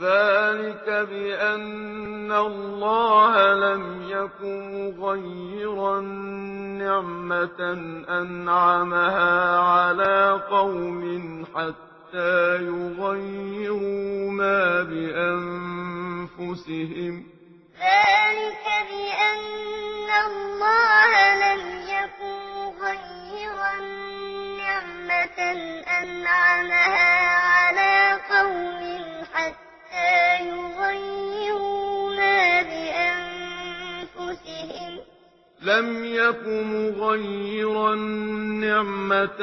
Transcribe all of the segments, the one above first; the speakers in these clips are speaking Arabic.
ذلك بأن الله لم يكن غير نعمة أنعمها على قوم حتى يغيروا ما بأنفسهم. ذلك بأن الله لم يكن غير نعمة أنعمها لم يكن مغيرا نعمة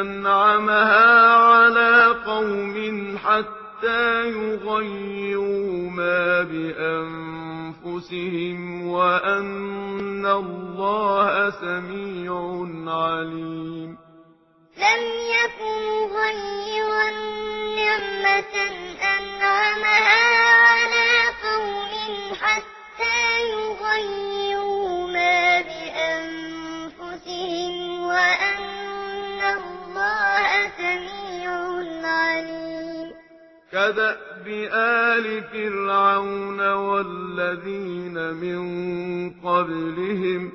أنعمها على قوم حتى يغيروا ما بأنفسهم وأن الله سميع عليم. لم يكن مغيرا نعمة أنعمها على قوم حتى يغيروا كدأب آل فرعون والذين من قبلهم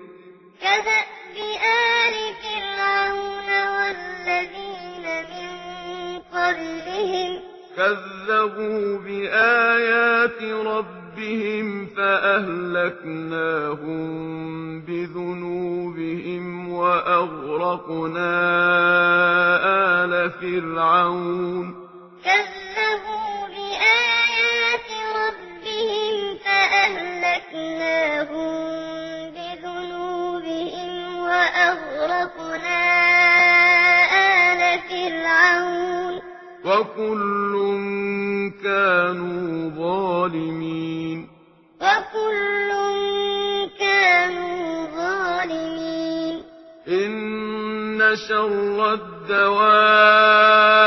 كذب آل فرعون والذين من قبلهم كذبوا بآيات ربهم فأهلكناهم بذنوبهم وأغرقنا آل فرعون كذبوا بآيات ربهم فأهلكناهم بذنوبهم وأغرقنا آل فرعون وكل كانوا ظالمين وكل كانوا ظالمين إن شر الدواب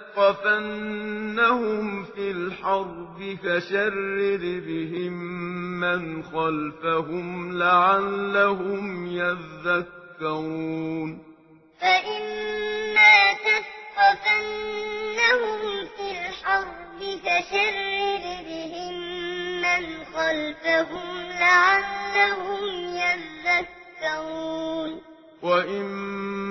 تثقفنهم في الحرب فشرر بهم من خلفهم لعلهم يذكرون. فإما تثقفنهم في الحرب فشرر بهم من خلفهم لعلهم يذكرون. وإما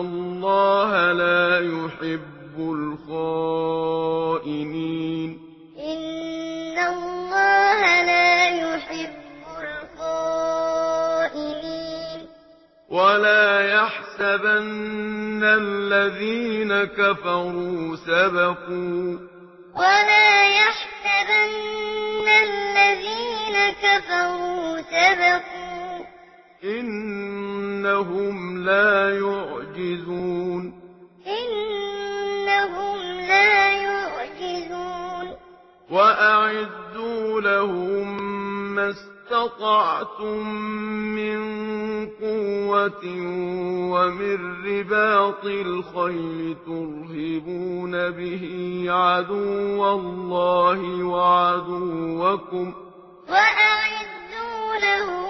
الله لا يحب الخائنين إن الله لا يحب الخائنين ولا يحسبن الذين كفروا سبقوا ولا يحسبن الذين كفروا سبقوا إن إنهم لا يعجزون. إنهم لا يعجزون. وأعدوا لهم ما استطعتم من قوة ومن رباط الخيل ترهبون به عدو الله وعدوكم. وأعدوا لهم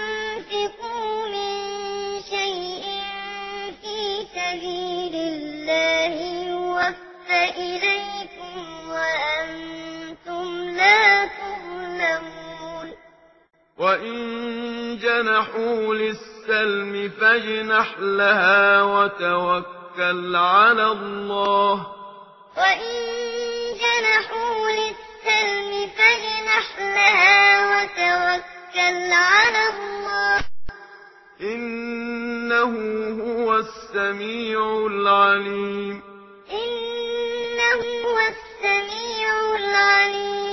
سبيل الله يوفى إليكم وأنتم لا تظلمون. وإن جنحوا للسلم فاجنح لها وتوكل على الله. وإن جنحوا للسلم فاجنح لها وتوكل على الله. إنه هو السميع العليم. إنه هو السميع العليم.